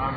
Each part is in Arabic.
نعم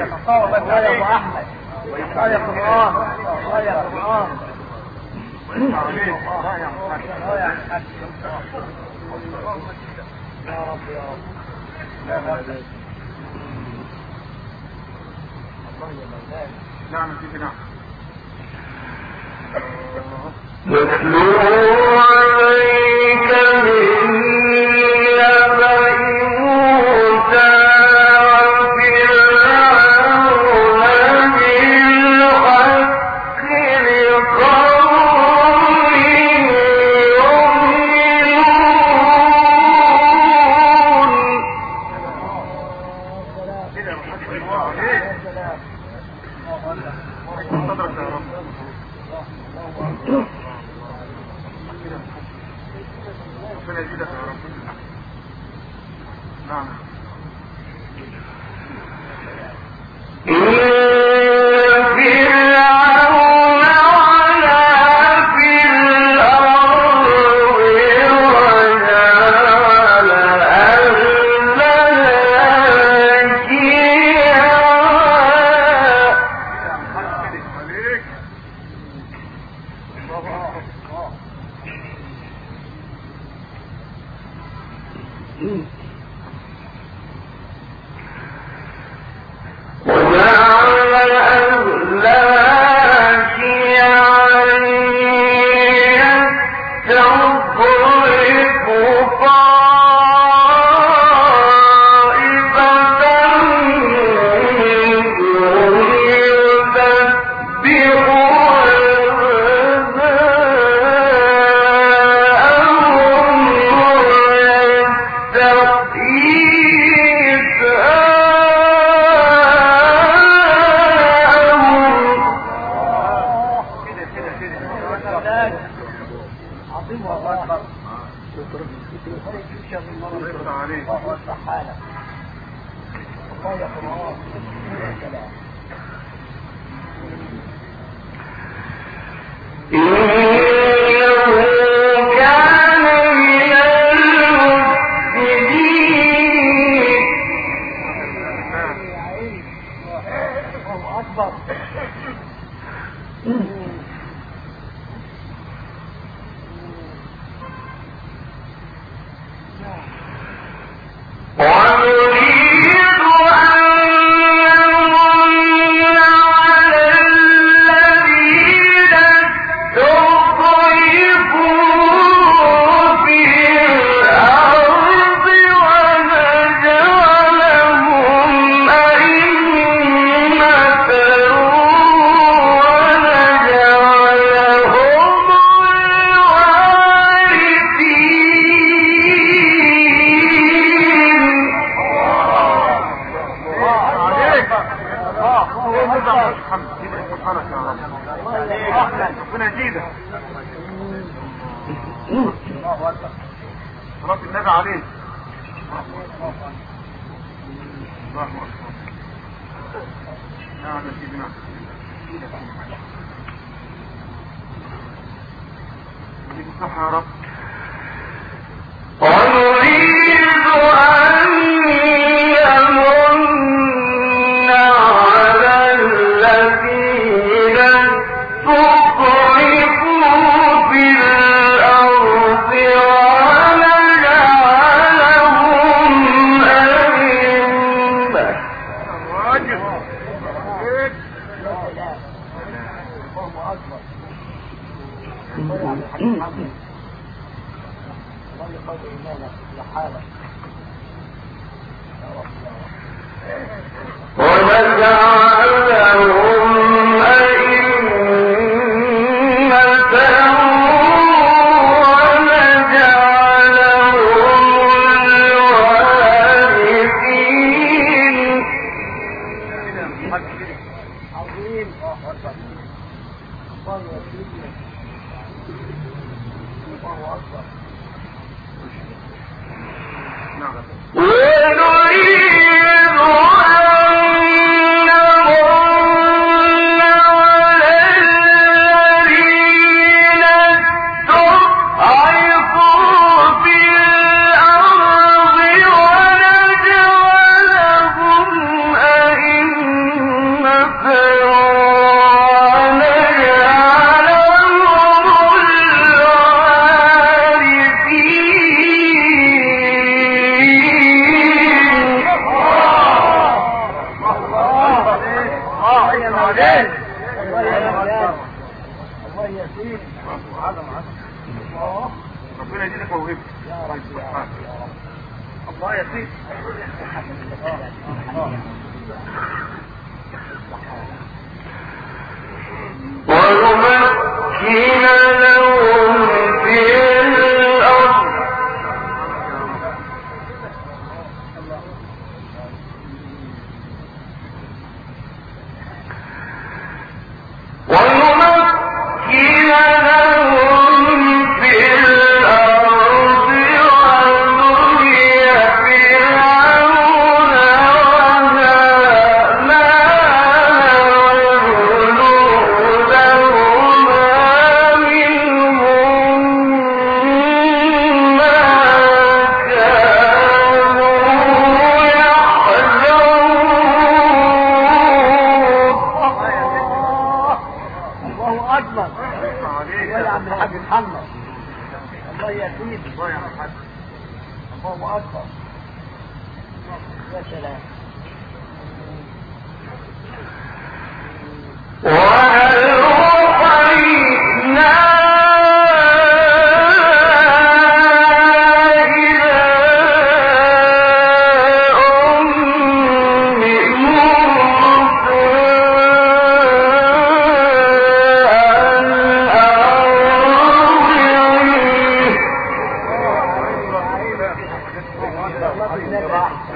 قال تفاوضت عليه. احمد قال القران قال القران يا رب يا رب لا لا نعم نعم نعم الله أكبر. نعم سيدنا ولك صح أن Jordan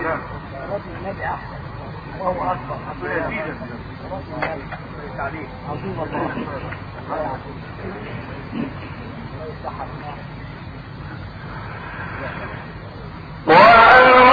نعم ربنا وهو اكبر عظيم الله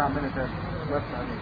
عليك شيخ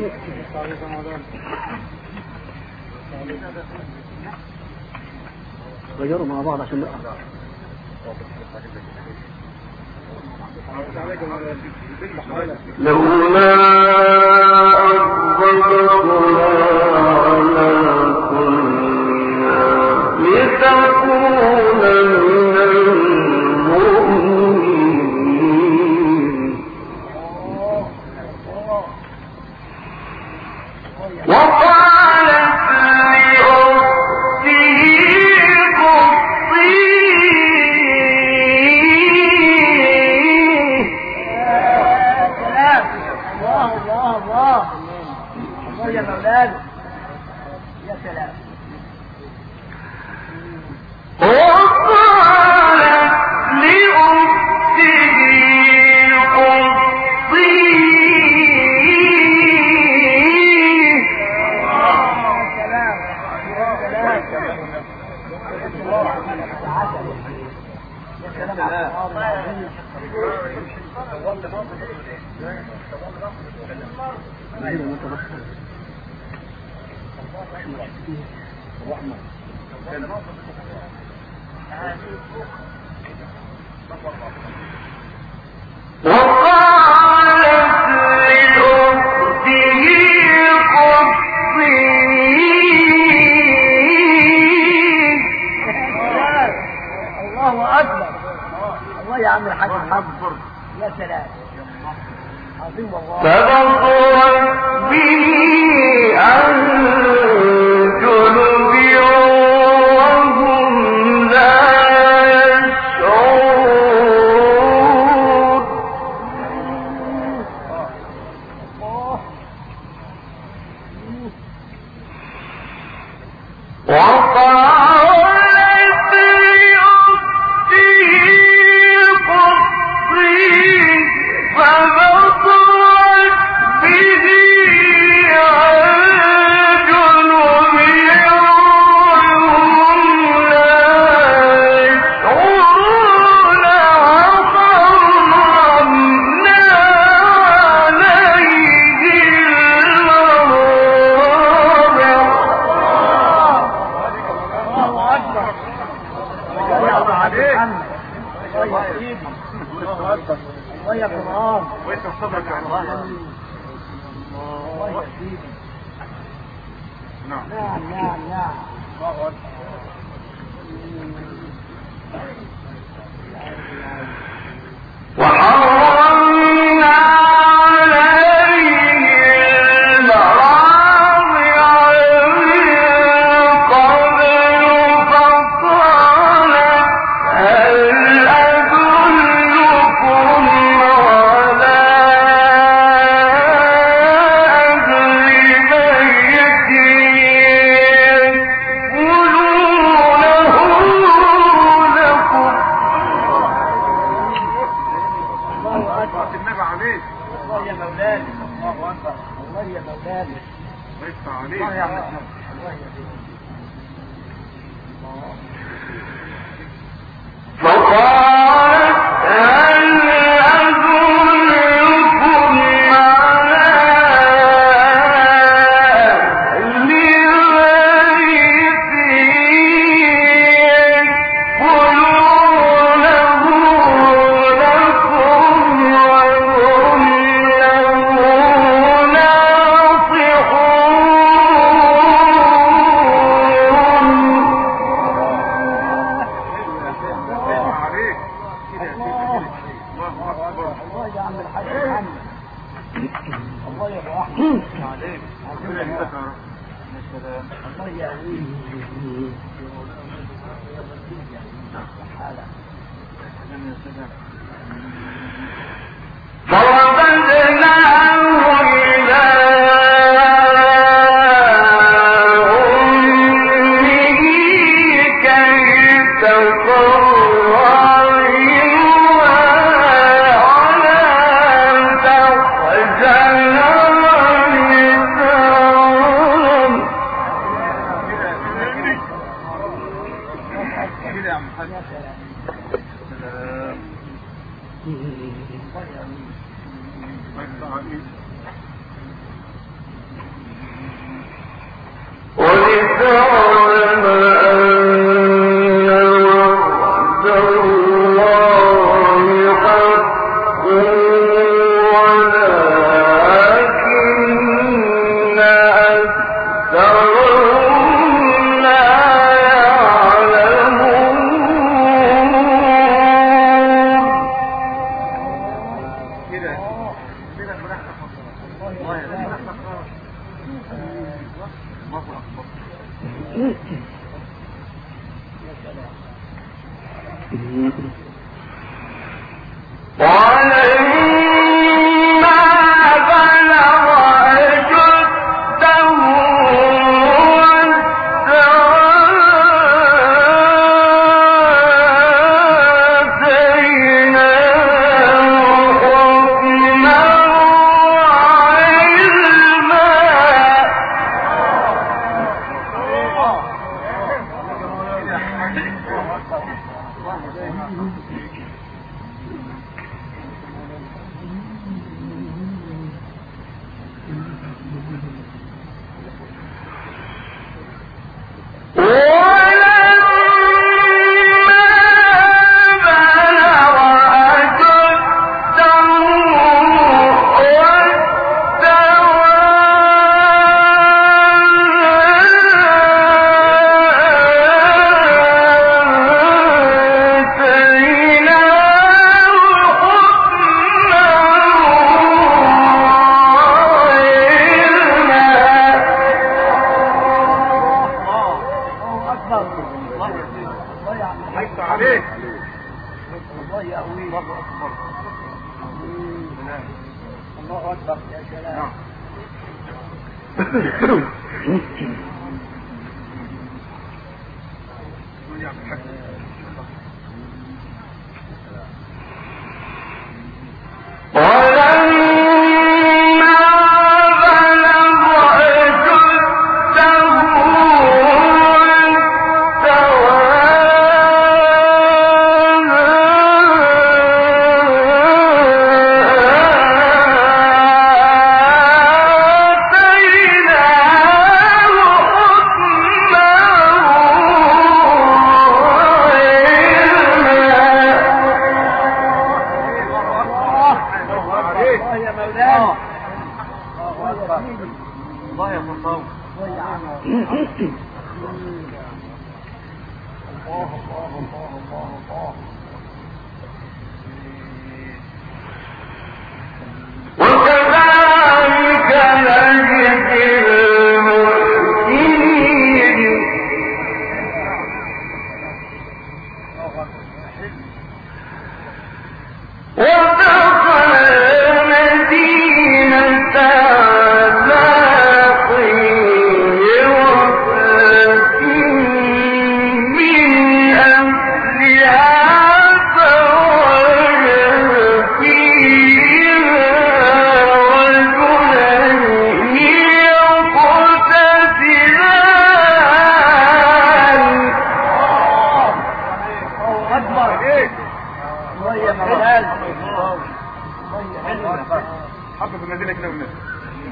كده غيروا مع بعض عشان نقرأ. لولا أربطنا فبصرت به مولاي الله أكبر. مولاي الله يا الله يا فقال 啊。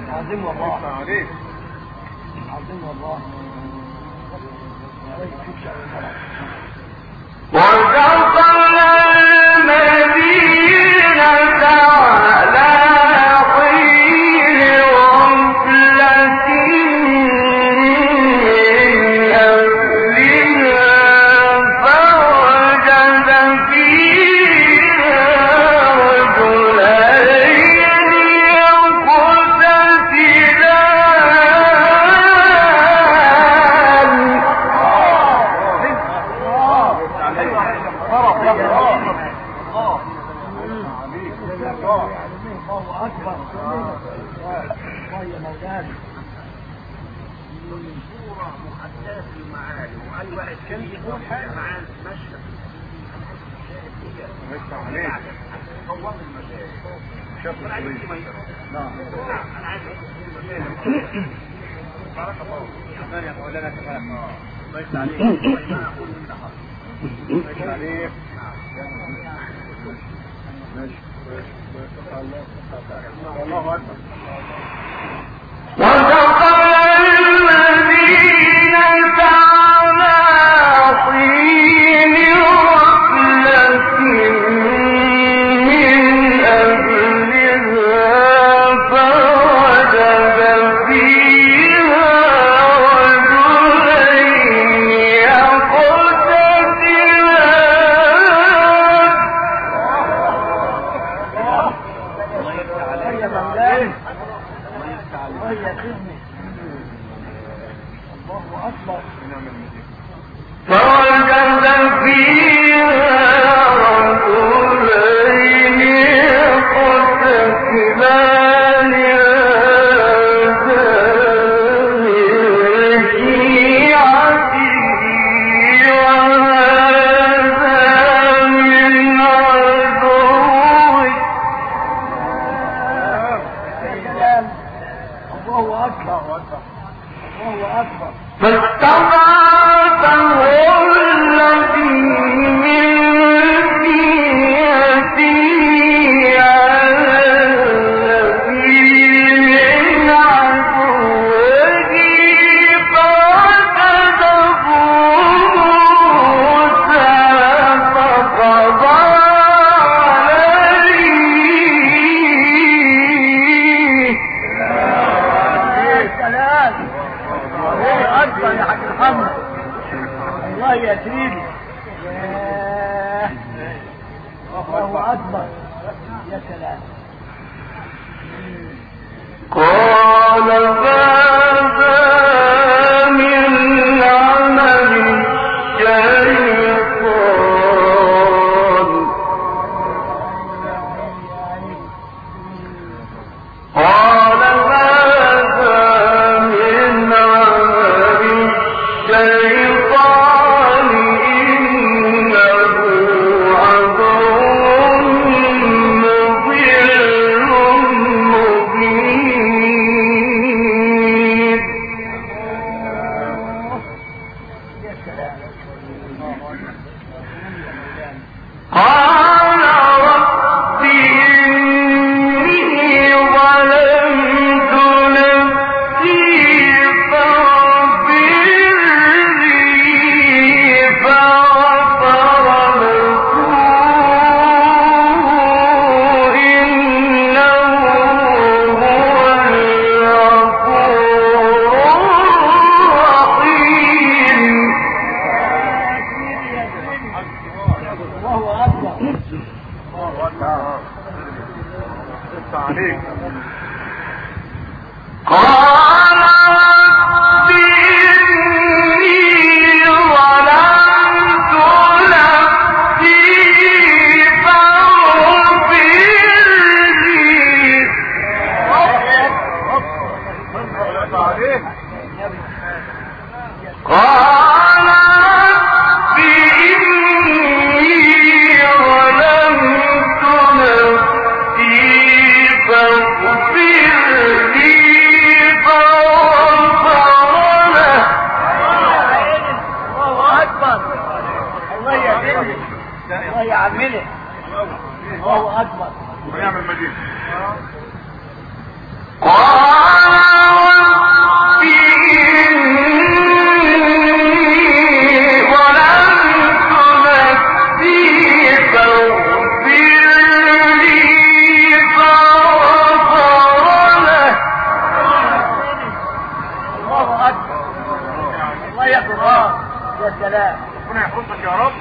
عظيم والله. عليك. عظيم والله. وارجعوا وهي خدمة. الله أكبر. فوجد فيها رجلين قتتلان يا سلام ربنا يحفظك يا رب.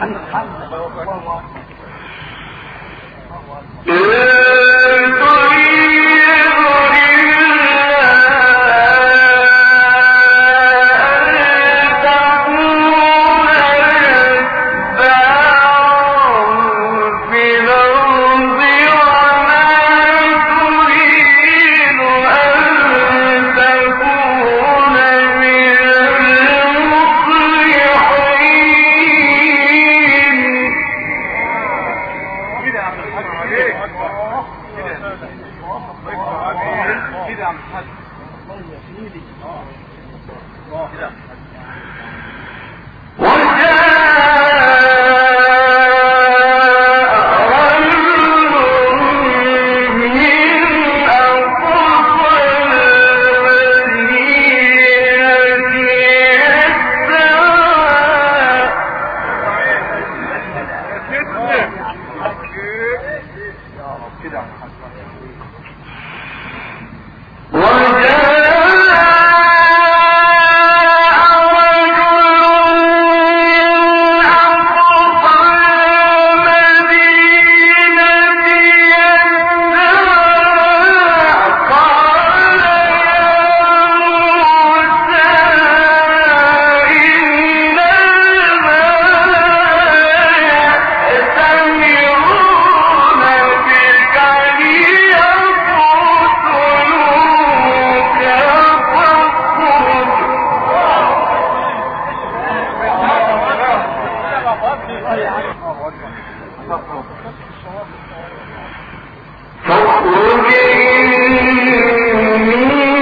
محمد فاخرج من